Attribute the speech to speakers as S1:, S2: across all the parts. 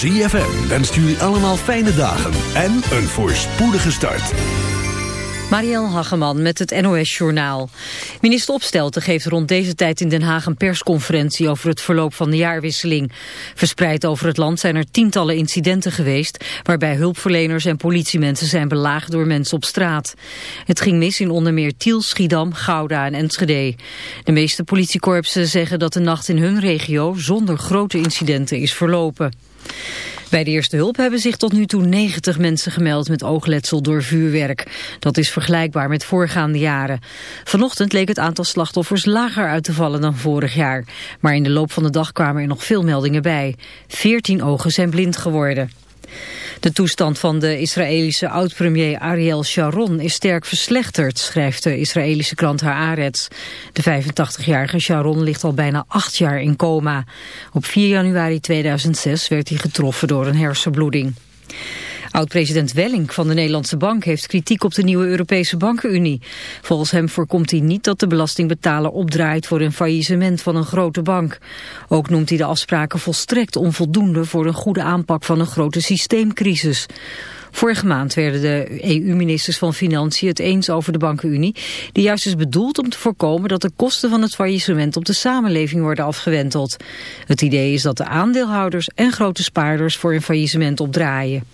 S1: ZFM wenst jullie allemaal fijne dagen en een voorspoedige start.
S2: Marielle Hageman met het NOS Journaal. Minister Opstelten geeft rond deze tijd in Den Haag een persconferentie over het verloop van de jaarwisseling. Verspreid over het land zijn er tientallen incidenten geweest waarbij hulpverleners en politiemensen zijn belaagd door mensen op straat. Het ging mis in onder meer Tiel, Schiedam, Gouda en Enschede. De meeste politiekorpsen zeggen dat de nacht in hun regio zonder grote incidenten is verlopen. Bij de eerste hulp hebben zich tot nu toe 90 mensen gemeld met oogletsel door vuurwerk. Dat is vergelijkbaar met voorgaande jaren. Vanochtend leek het aantal slachtoffers lager uit te vallen dan vorig jaar. Maar in de loop van de dag kwamen er nog veel meldingen bij. 14 ogen zijn blind geworden. De toestand van de Israëlische oud-premier Ariel Sharon is sterk verslechterd, schrijft de Israëlische krant Haaretz. De 85-jarige Sharon ligt al bijna acht jaar in coma. Op 4 januari 2006 werd hij getroffen door een hersenbloeding. Oud-president Welling van de Nederlandse Bank heeft kritiek op de nieuwe Europese Bankenunie. Volgens hem voorkomt hij niet dat de belastingbetaler opdraait voor een faillissement van een grote bank. Ook noemt hij de afspraken volstrekt onvoldoende voor een goede aanpak van een grote systeemcrisis. Vorige maand werden de EU-ministers van Financiën het eens over de bankenunie, die juist is bedoeld om te voorkomen dat de kosten van het faillissement op de samenleving worden afgewenteld. Het idee is dat de aandeelhouders en grote spaarders voor een faillissement opdraaien.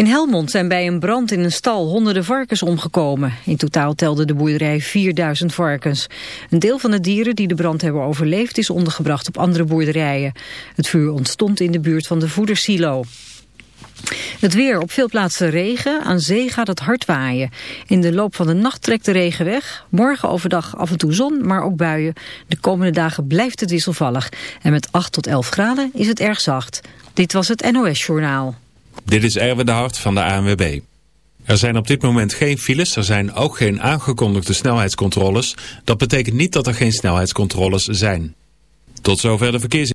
S2: In Helmond zijn bij een brand in een stal honderden varkens omgekomen. In totaal telde de boerderij 4000 varkens. Een deel van de dieren die de brand hebben overleefd is ondergebracht op andere boerderijen. Het vuur ontstond in de buurt van de voedersilo. Het weer, op veel plaatsen regen, aan zee gaat het hard waaien. In de loop van de nacht trekt de regen weg. Morgen overdag af en toe zon, maar ook buien. De komende dagen blijft het wisselvallig. En met 8 tot 11 graden is het erg zacht. Dit was het NOS Journaal.
S3: Dit is Erwin de Hart van de ANWB. Er zijn op dit moment geen files, er zijn ook geen aangekondigde snelheidscontroles. Dat betekent niet dat er geen snelheidscontroles zijn. Tot zover de verkeers...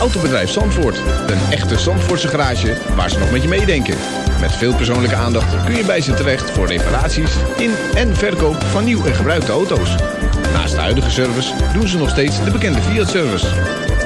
S4: Autobedrijf Zandvoort. Een echte Zandvoortse garage waar ze nog met je meedenken. Met veel persoonlijke aandacht kun je bij ze terecht voor reparaties in en verkoop van nieuw en gebruikte auto's. Naast de huidige service doen ze nog steeds de bekende Fiat-service.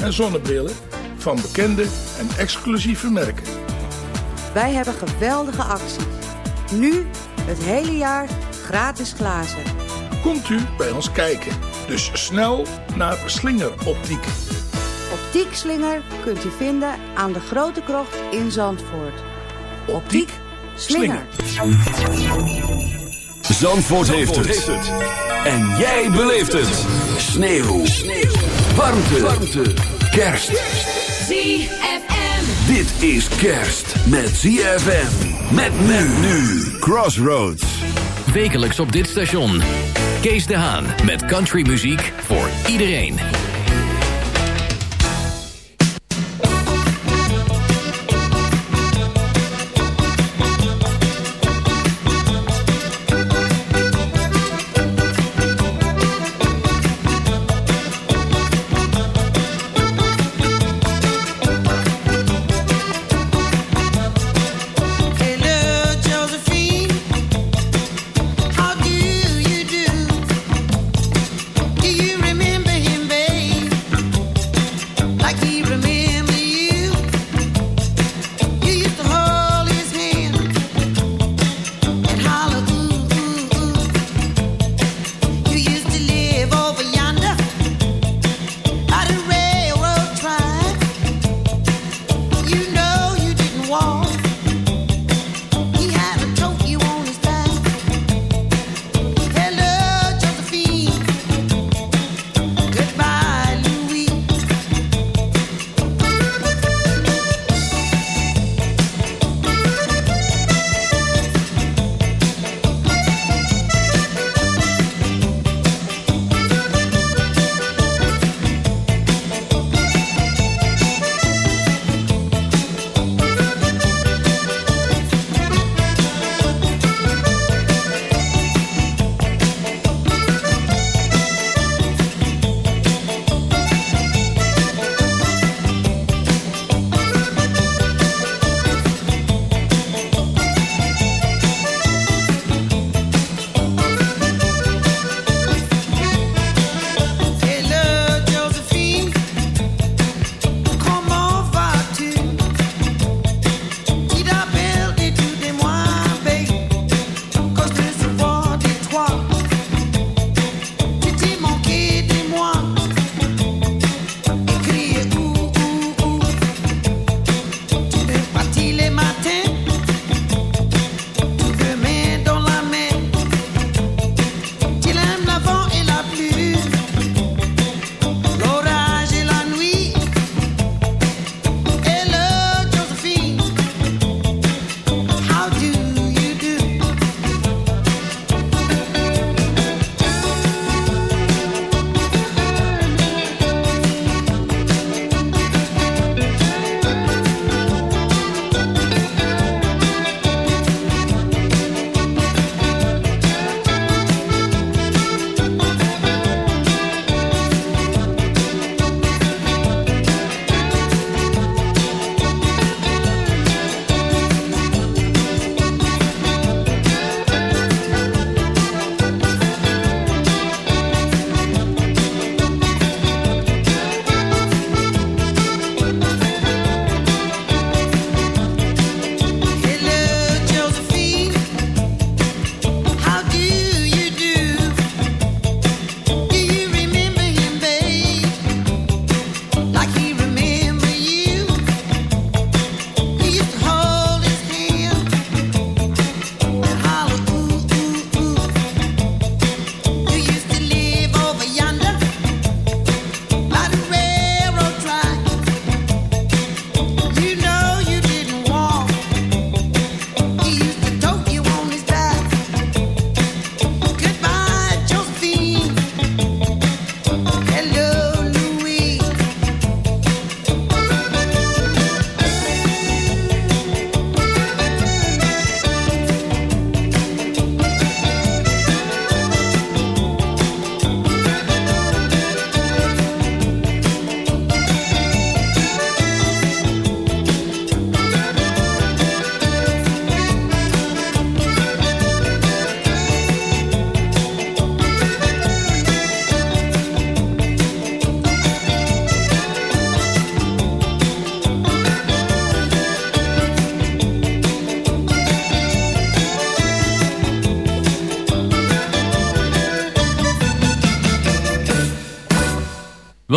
S5: en zonnebrillen van bekende en exclusieve merken.
S6: Wij hebben geweldige acties. Nu het hele jaar gratis glazen.
S5: Komt u bij ons kijken. Dus snel naar Slinger Optiek.
S6: Optiek slinger kunt u vinden aan de Grote Krocht in Zandvoort. Optiek slinger.
S1: Zandvoort, heeft, het. En jij beleeft het. Sneeuw. Warmte. Warmte. Kerst.
S7: ZFM.
S1: Dit is kerst met ZFM. Met men nu. Crossroads.
S8: Wekelijks op dit station. Kees de Haan met countrymuziek voor iedereen.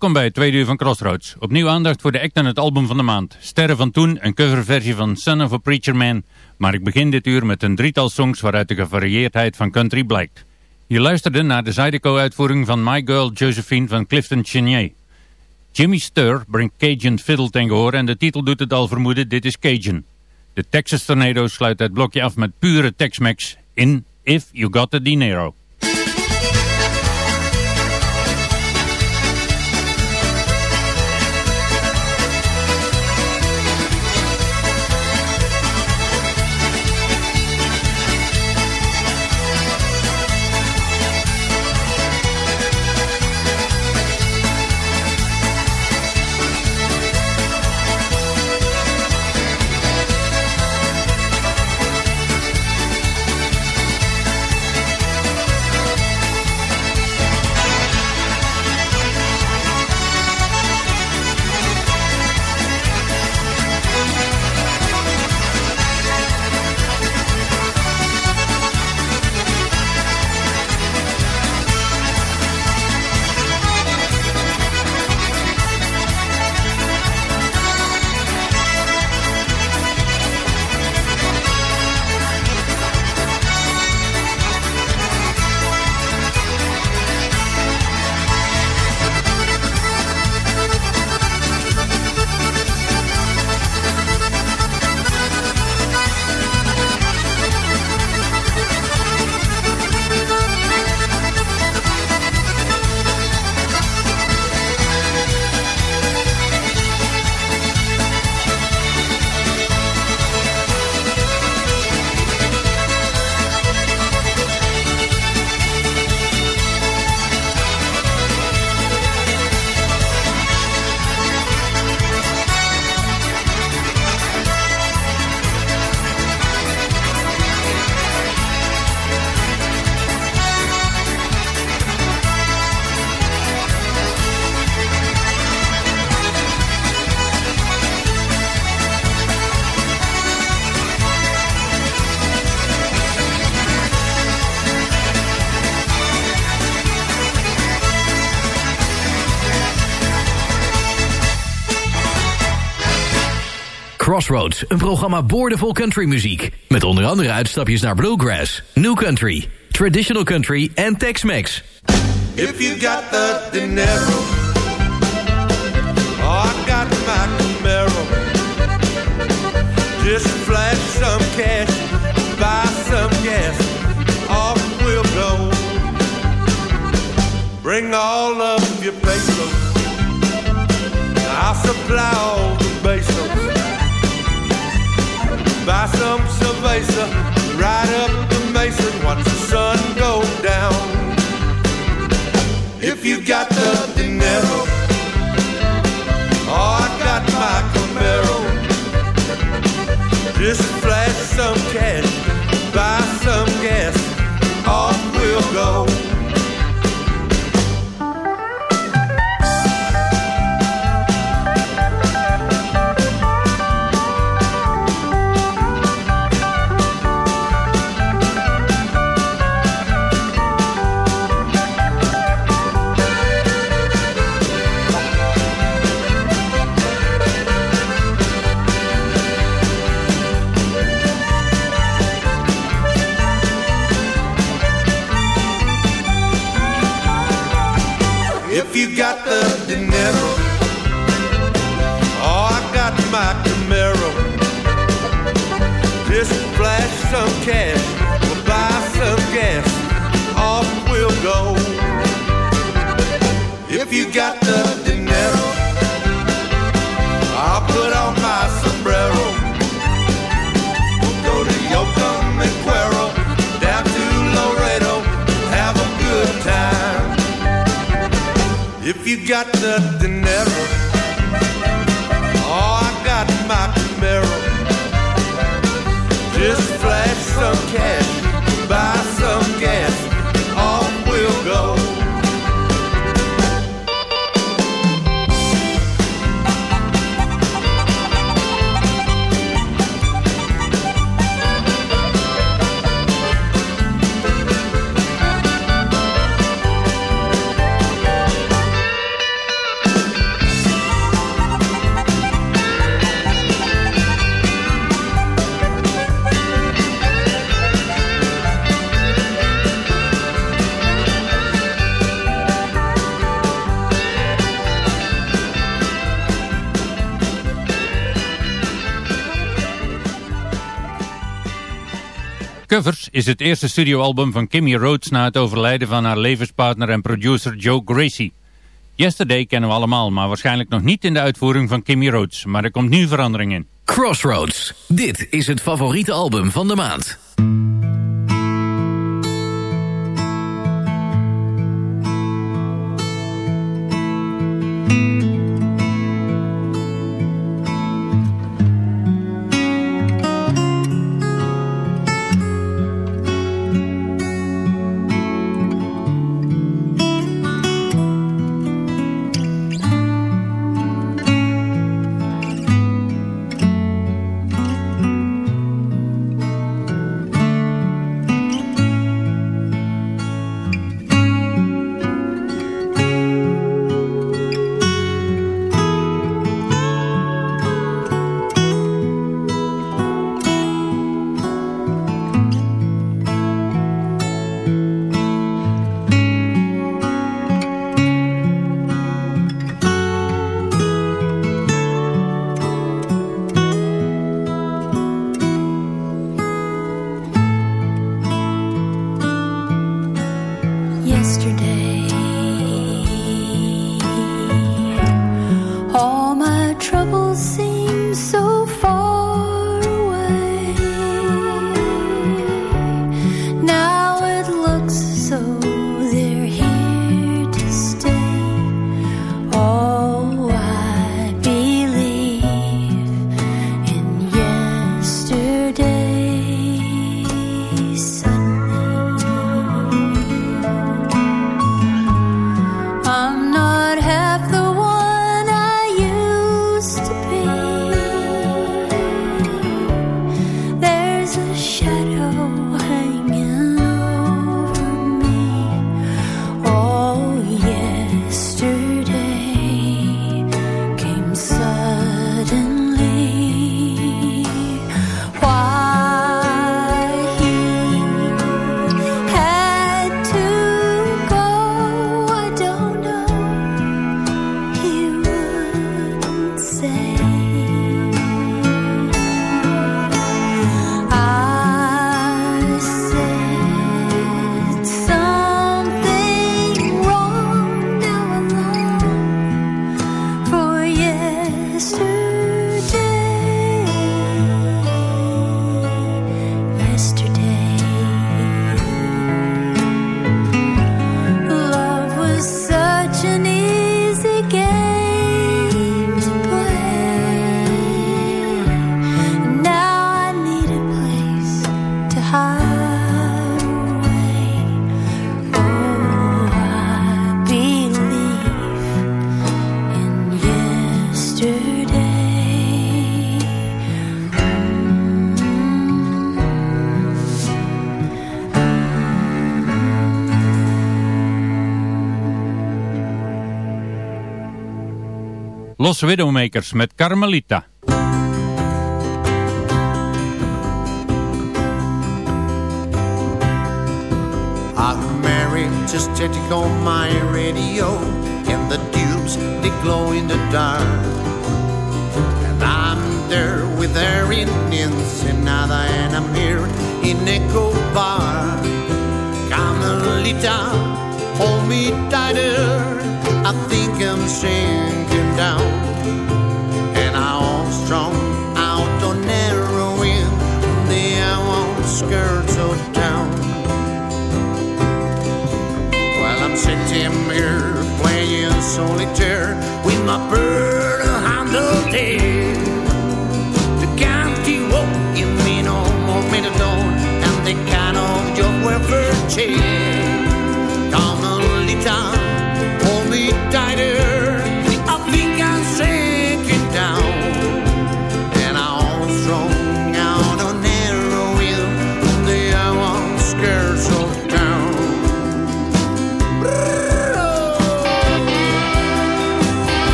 S9: Welkom bij het tweede uur van Crossroads. Opnieuw aandacht voor de act en het album van de maand. Sterren van Toen, een coverversie van Son of a Preacher Man. Maar ik begin dit uur met een drietal songs waaruit de gevarieerdheid van country blijkt. Je luisterde naar de Zydeco-uitvoering van My Girl Josephine van Clifton Chenier. Jimmy Stur brengt Cajun Fiddle ten gehoor en de titel doet het al vermoeden, dit is Cajun. De Texas Tornado sluit het blokje af met pure Tex-Mex in If You Got the Dinero.
S8: Crossroads, een programma boordevol countrymuziek. Met onder andere uitstapjes naar bluegrass, new country, traditional country en Tex-Mex.
S10: If you got the dinero, oh, I got my Camaro. Just flash some cash, buy some gas, off we'll go. Bring all of your pesos, I'll supply all. Buy some cerveza, ride up the mesa, watch the sun go down. If you got the dinero, oh, I got my Camaro. Just
S9: is het eerste studioalbum van Kimmy Rhodes na het overlijden van haar levenspartner en producer Joe Gracie. Yesterday kennen we allemaal, maar waarschijnlijk nog niet in de uitvoering van Kimmy Rhodes. Maar er komt nu verandering in.
S7: Crossroads. Dit is het favoriete album van de maand.
S9: Los Widowmakers met Carmelita.
S11: I'm married to static on my radio, and the tubes they glow in the dark. And I'm there with her in Ensenada, and I'm here in Echo Bar. Carmelita, hold me tighter. I think I'm sinking down, and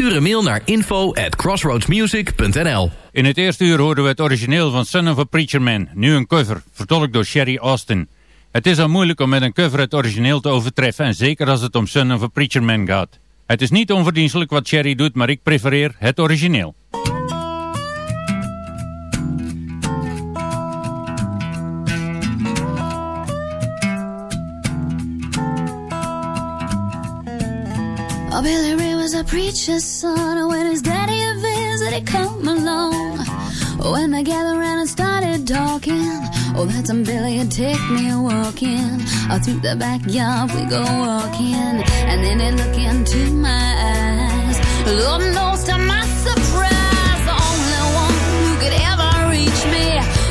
S8: Stuur een mail naar info at crossroadsmusic.nl
S9: In het eerste uur hoorden we het origineel van Son of a Preacher Man, nu een cover, vertolkt door Sherry Austin. Het is al moeilijk om met een cover het origineel te overtreffen en zeker als het om Son of a Preacher Man gaat. Het is niet onverdienstelijk wat Sherry doet, maar ik prefereer het origineel.
S12: Oh, Billy Ray was a preacher's son. When his daddy a visit, he come along. When they gathered around and started talking, oh, that's when Billy take me walking. Out through the backyard we go walking, and then he'd look into my eyes. Lord knows to my surprise, the only one who could ever reach me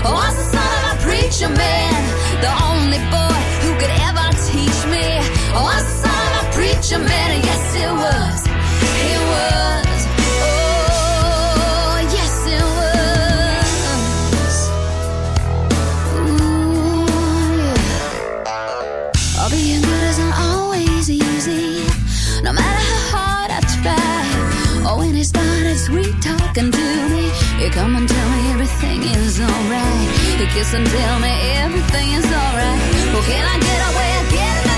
S12: was the son of a preacher man. The only boy who could ever teach me was the son of a preacher man. Yes, it was. Kiss and tell me everything is alright. Well, can I get away again?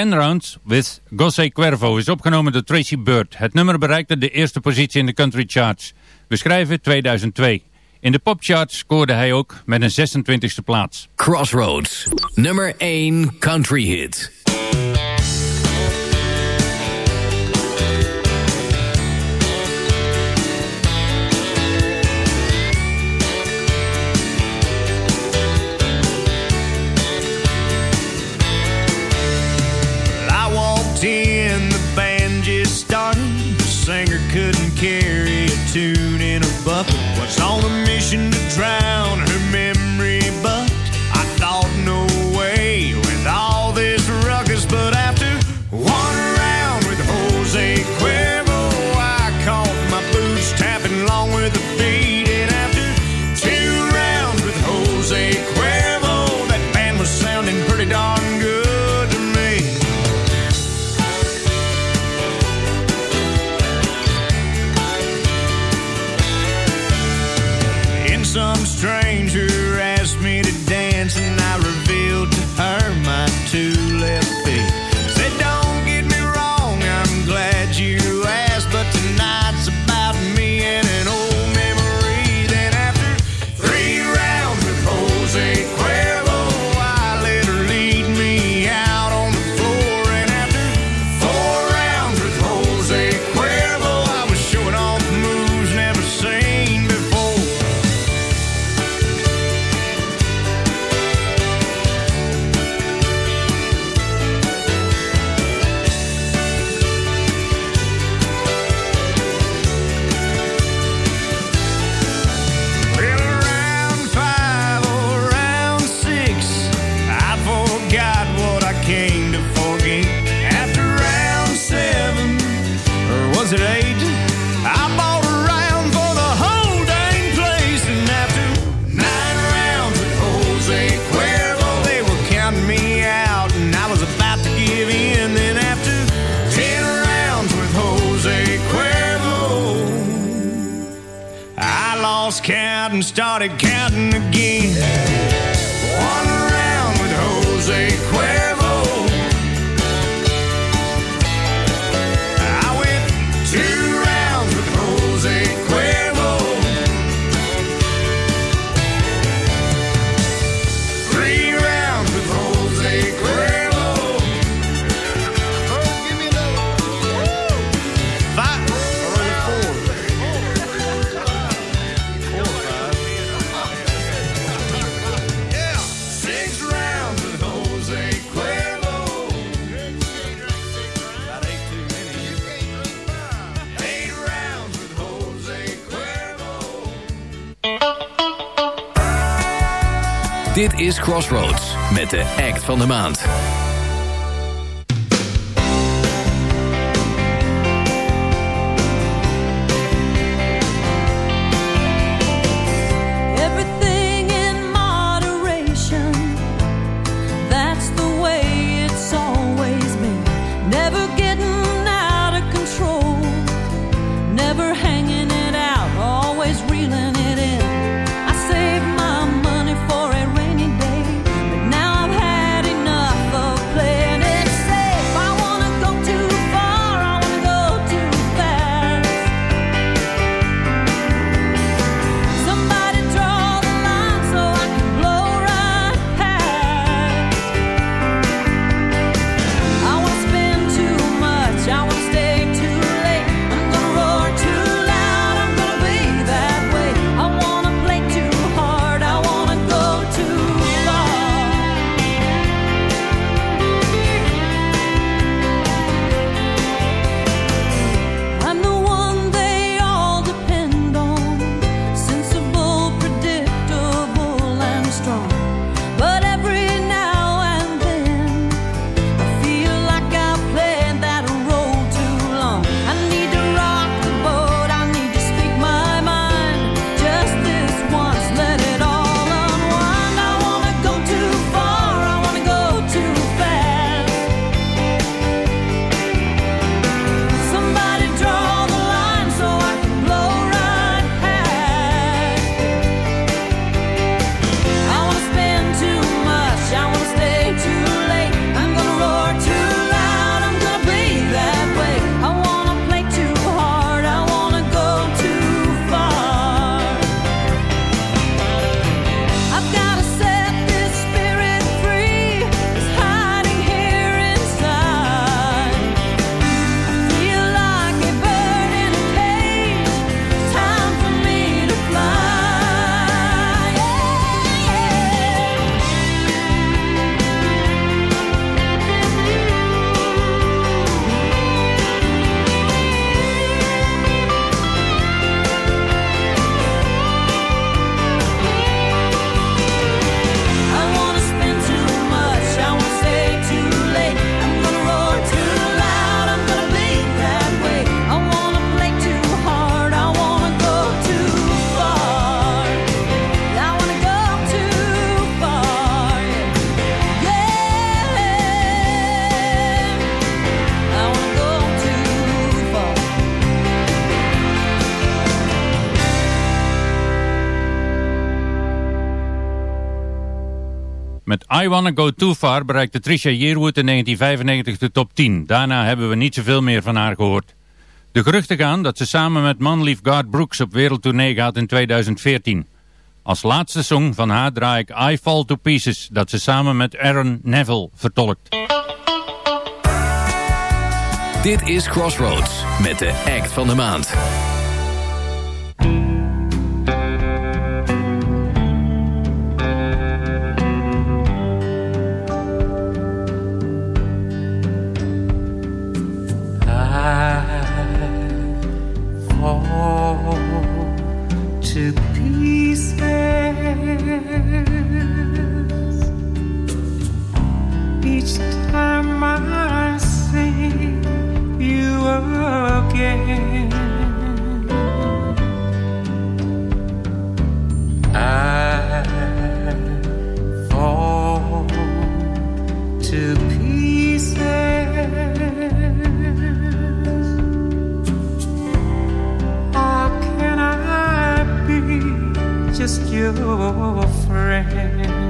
S9: 10 Rounds with Gosse Cuervo is opgenomen door Tracy Bird. Het nummer bereikte de eerste positie in de country charts. We schrijven 2002. In de popcharts scoorde hij ook met een 26e plaats.
S8: Crossroads, nummer 1 country hit.
S13: To
S7: de act van de maand.
S14: I
S9: Wanna Go Too Far bereikte Trisha Yearwood in 1995 de top 10. Daarna hebben we niet zoveel meer van haar gehoord. De geruchten gaan dat ze samen met manlief Garth Brooks op wereldtournee gaat in 2014. Als laatste song van haar draai ik I Fall to Pieces, dat ze samen met Aaron Neville vertolkt.
S8: Dit is Crossroads met de act van de maand.
S7: Fall to pieces each time I see you again. I fall to pieces. Just your friend?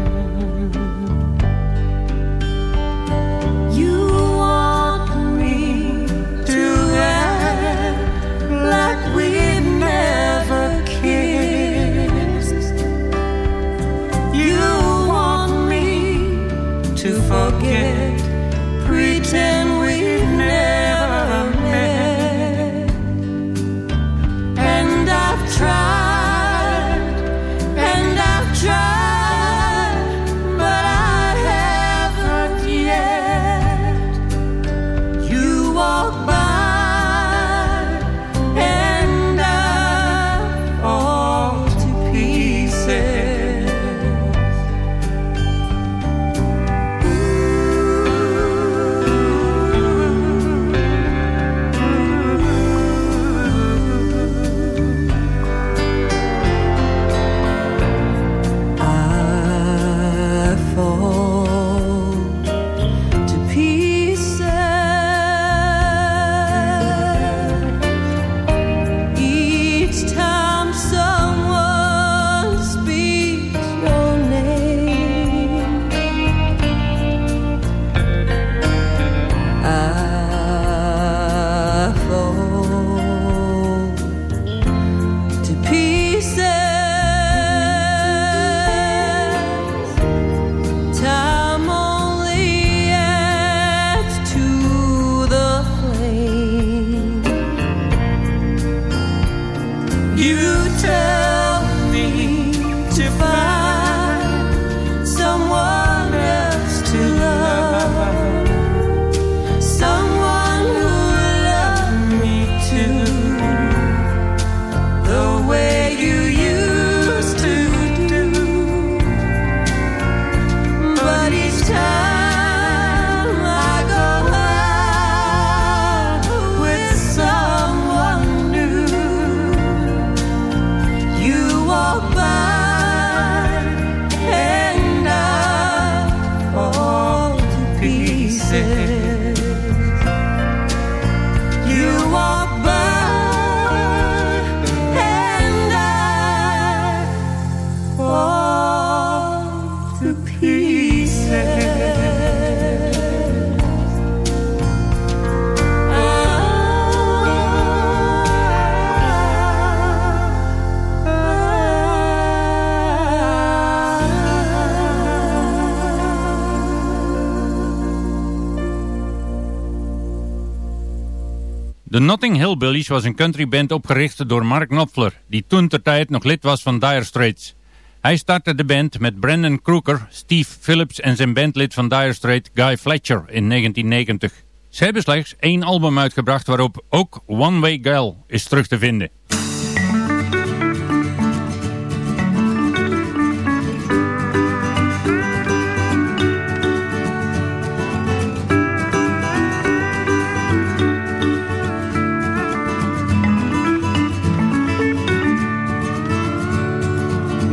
S9: Was een countryband opgericht door Mark Knopfler, die toen ter tijd nog lid was van Dire Straits. Hij startte de band met Brandon Crooker, Steve Phillips en zijn bandlid van Dire Straits Guy Fletcher in 1990. Ze hebben slechts één album uitgebracht waarop ook One Way Girl is terug te vinden.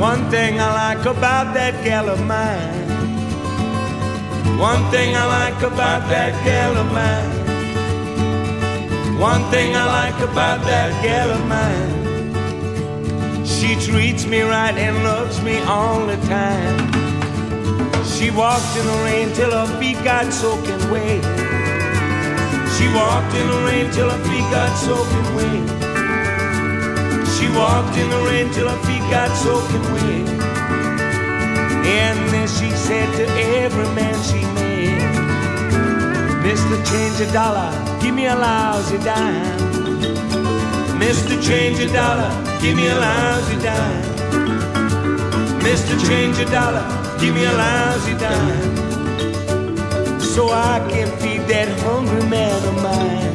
S13: One thing I like about that gal of mine. One thing I like about that gal of mine. One thing I like about that gal of mine. She treats me right and loves me all the time. She walked in the rain till her feet got soaking wet. She walked in the rain till her feet got soaking wet. She walked in the rain till her feet got soaking wet. And then she said to every man she met, Mr. Change a dollar, give me a lousy dime. Mr. Change a dollar, give me a lousy dime. Mr. Change a dollar, give me a lousy dime. So I can feed that hungry man of mine.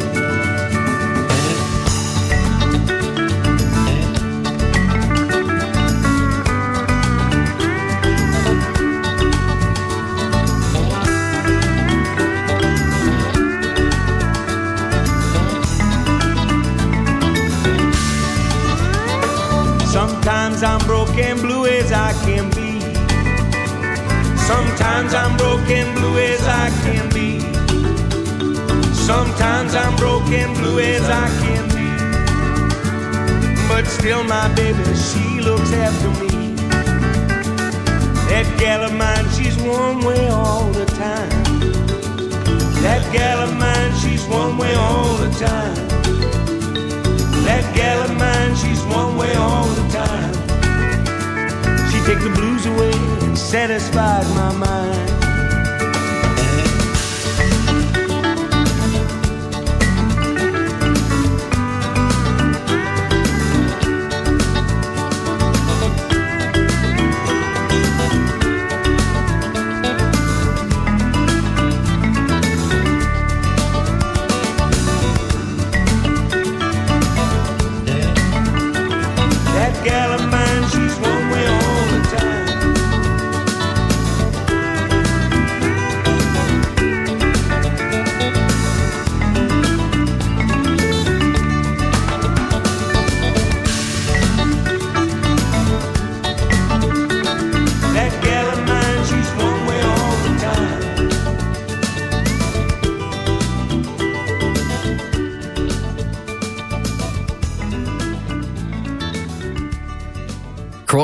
S13: Sometimes I'm broken blue as I can be. Sometimes I'm broken blue as I can be. Sometimes I'm broken blue as I can be. But still, my baby, she looks after me. That gal of mine, she's one way all the time. That gal of mine, she's one way all the time. That gal of mine, she's one way all the time. Take the blues away and satisfies my mind.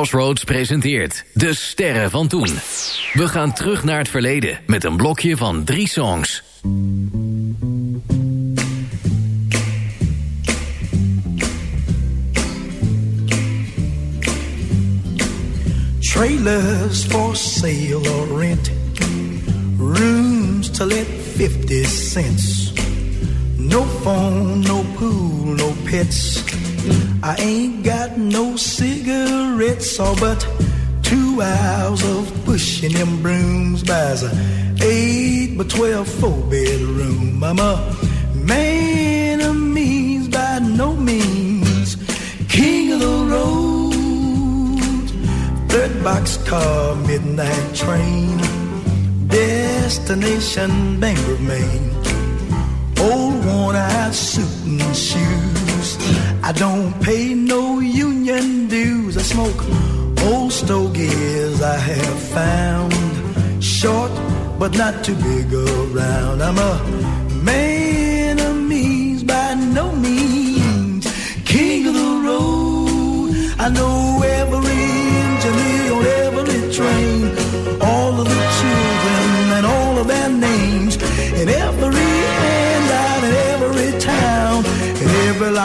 S8: Crossroads presenteert De Sterren van Toen. We gaan terug naar het verleden met een blokje van drie songs.
S15: Trailers for sale or rent. Rooms to let 50 cents. No phone, no pool, no pets. I ain't got no cigarettes, or but two hours of pushing them brooms buys a eight by twelve four bedroom. I'm a man of means by no means, king of the road. Third boxcar, midnight train, destination Bangor, Maine. Old worn out suit and shoes. I don't pay no union dues. I smoke old stogies I have found. Short, but not too big around. I'm a man of means by no means. King of the road. I know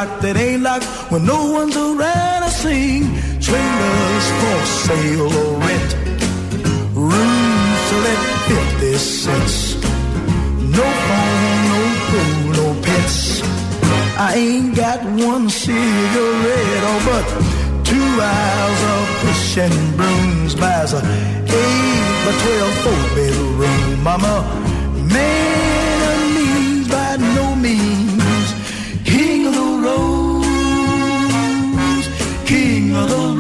S15: every lock that ain't locked when no one's around. I sing trailers for sale or rent. Rooms to let 50 cents. No phone, no pool, no pets. I ain't got one cigarette, oh, but two hours of pushing brooms buys a eight by twelve four bedroom. I'm a man of means by no means, No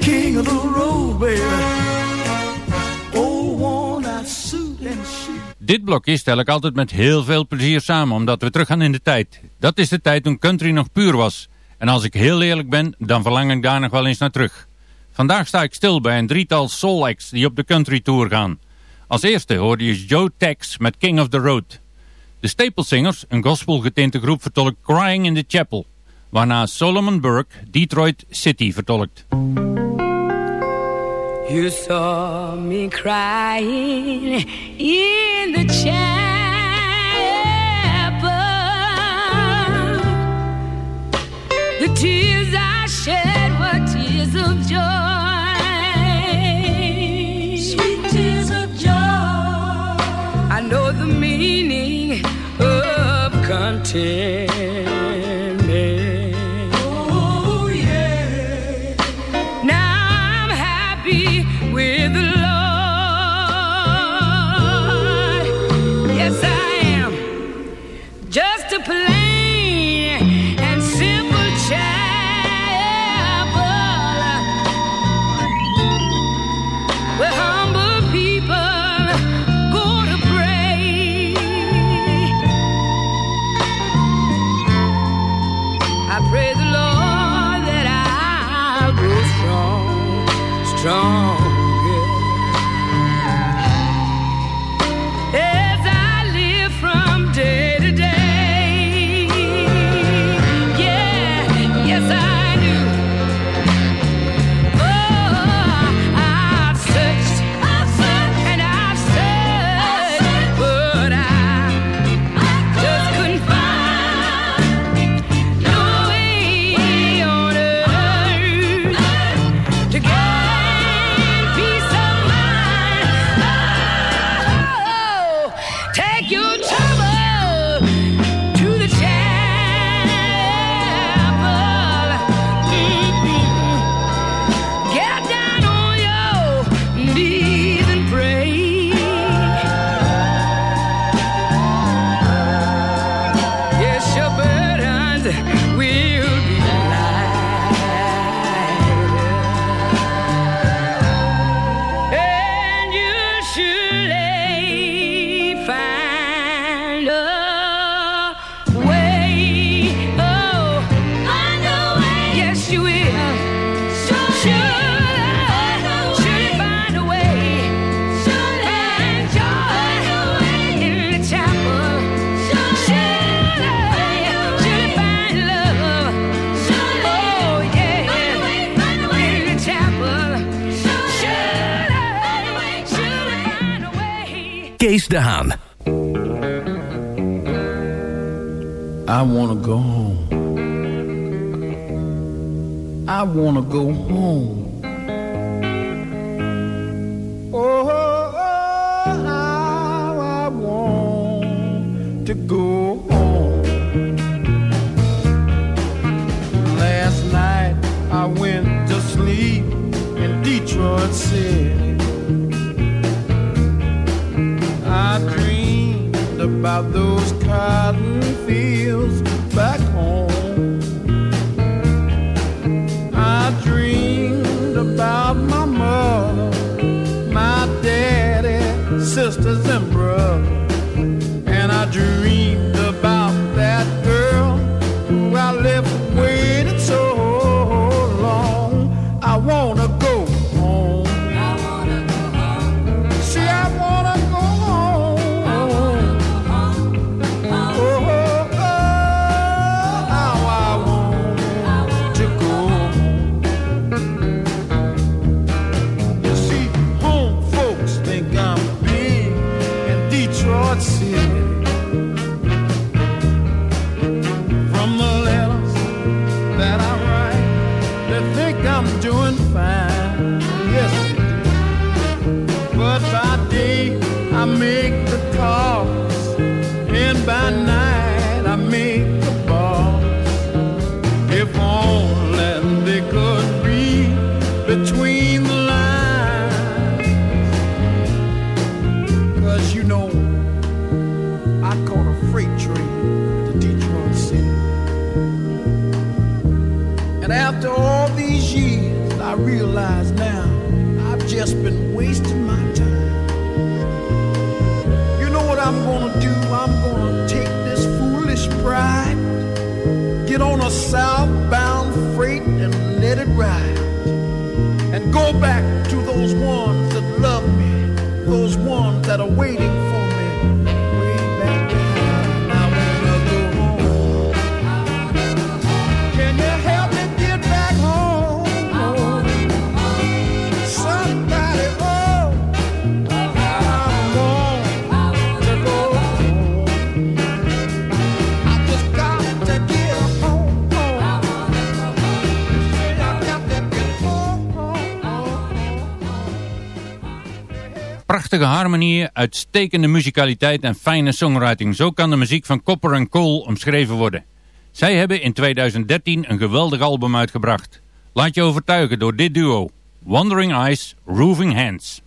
S15: king.
S9: Dit blokje stel ik altijd met heel veel plezier samen, omdat we teruggaan in de tijd. Dat is de tijd toen country nog puur was. En als ik heel eerlijk ben, dan verlang ik daar nog wel eens naar terug. Vandaag sta ik stil bij een drietal soul acts die op de country tour gaan. Als eerste hoorde je Joe Tex met King of the Road. De Staple Singers, een gospelgetinte groep, vertolkt Crying in the Chapel. Waarna Solomon Burke Detroit City vertolkt.
S16: You saw me crying in the chapel The tears I shed were tears of joy Take.
S8: Kees De Haan.
S17: I wanna go home. I wanna go home.
S9: Harmonieën, uitstekende muzikaliteit en fijne songwriting. Zo kan de muziek van Copper Coal omschreven worden. Zij hebben in 2013 een geweldig album uitgebracht. Laat je overtuigen door dit duo. Wandering Eyes,
S7: Roving Hands.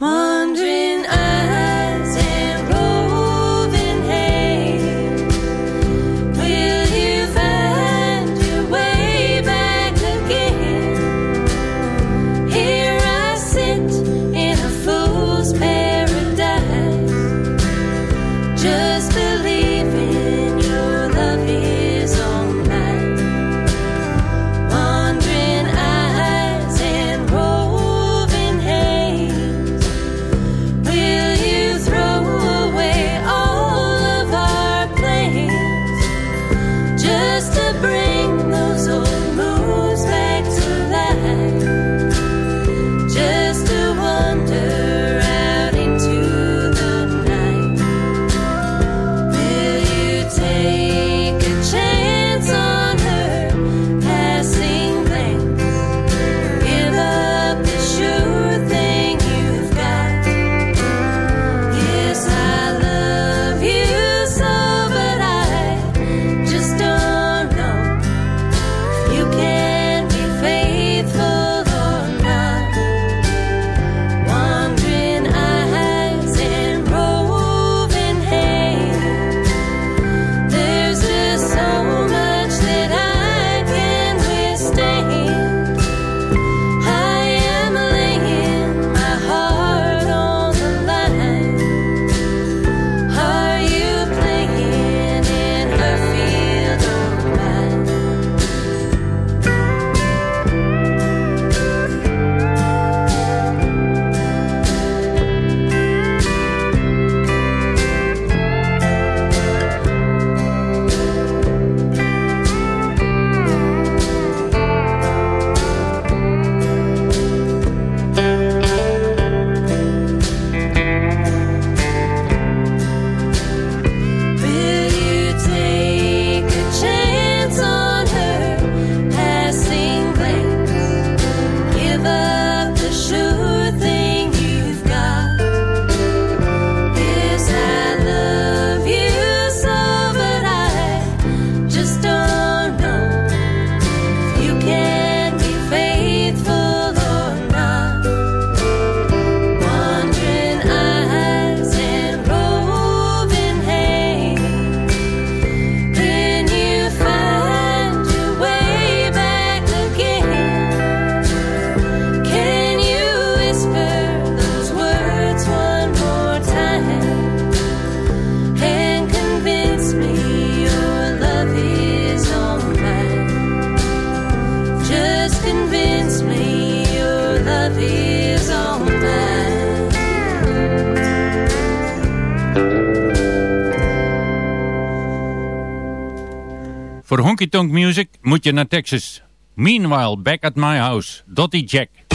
S9: Honky Tonk Music moet je naar Texas. Meanwhile, back at my house, Dottie Jack.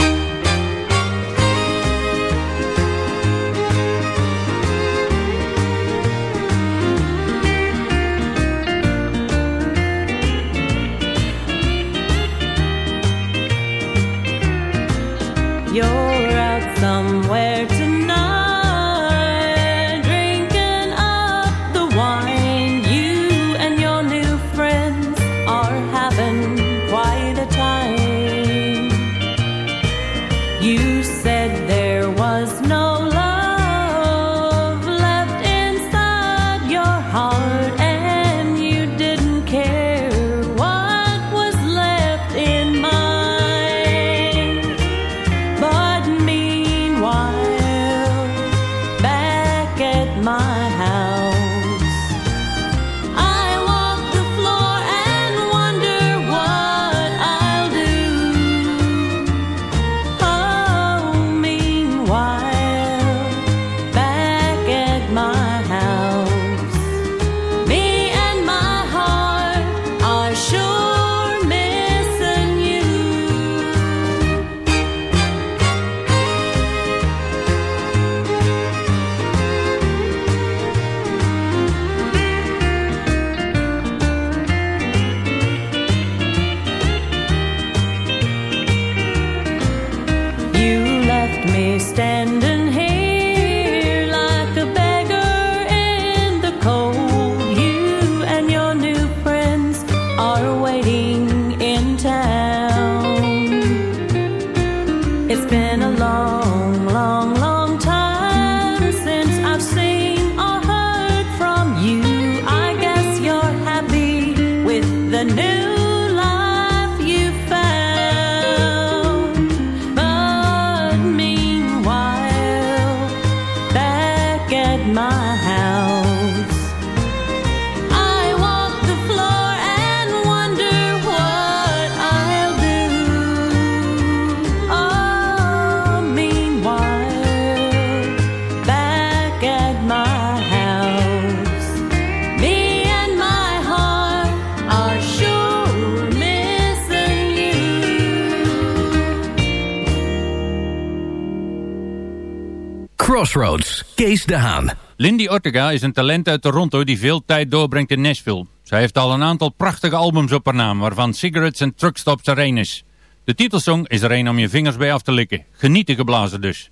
S8: Crossroads, Kees de Haan.
S7: Lindy Ortega is een talent uit Toronto die veel tijd doorbrengt in Nashville. Zij heeft al een aantal prachtige albums op haar naam, waarvan Cigarettes en Truckstops er een is. De titelsong is er een om je vingers bij af te likken. Genieten geblazen dus.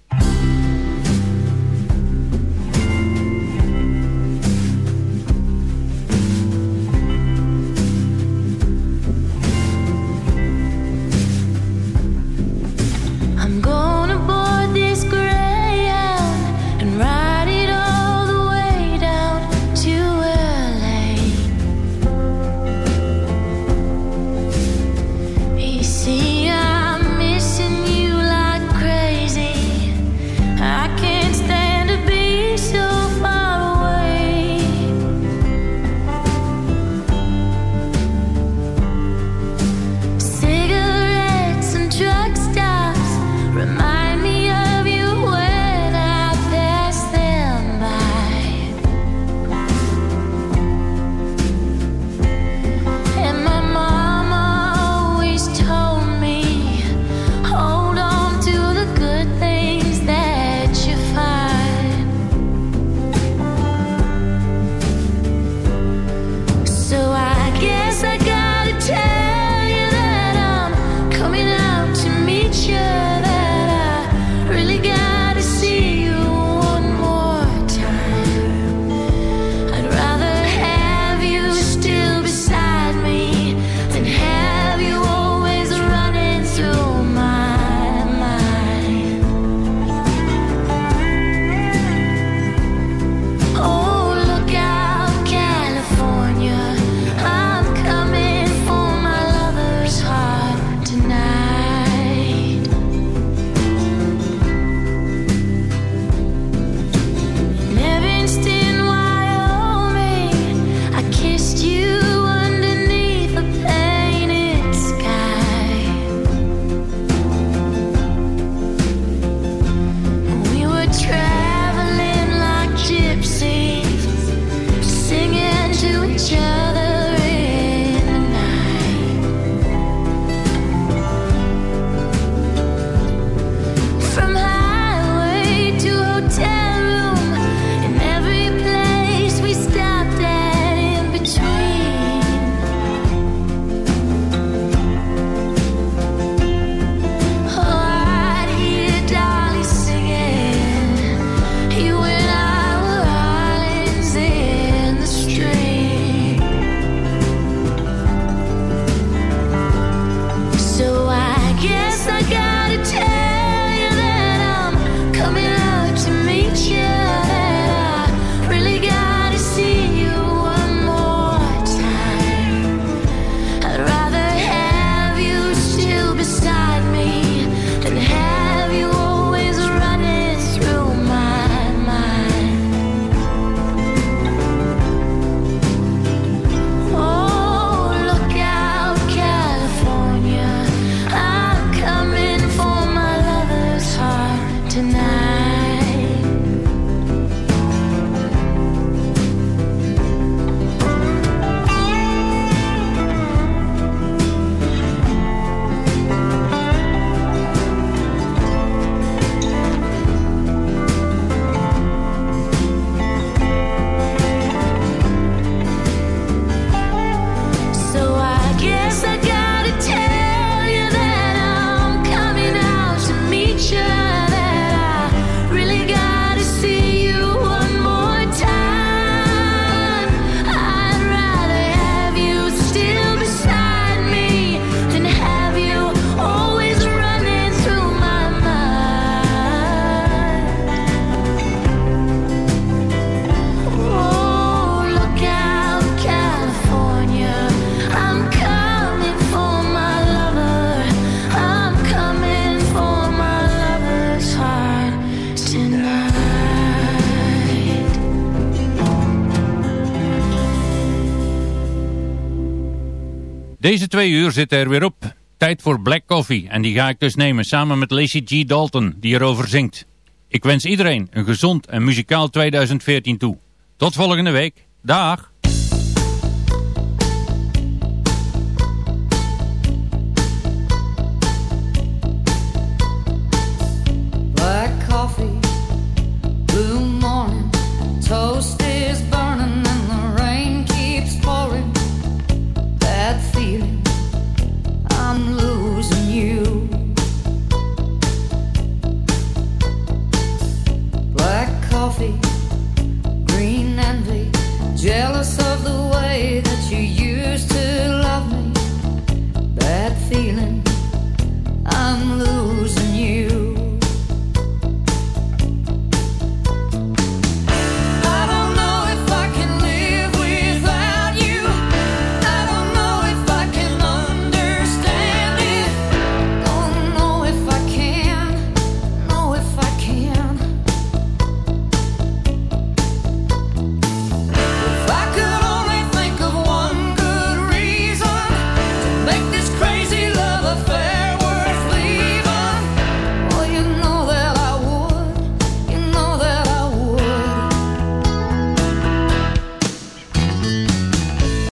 S9: Twee uur zitten er weer op. Tijd voor Black Coffee en die ga ik dus nemen samen met Lacey G. Dalton die erover zingt. Ik wens iedereen een gezond en muzikaal 2014 toe. Tot volgende week. Dag!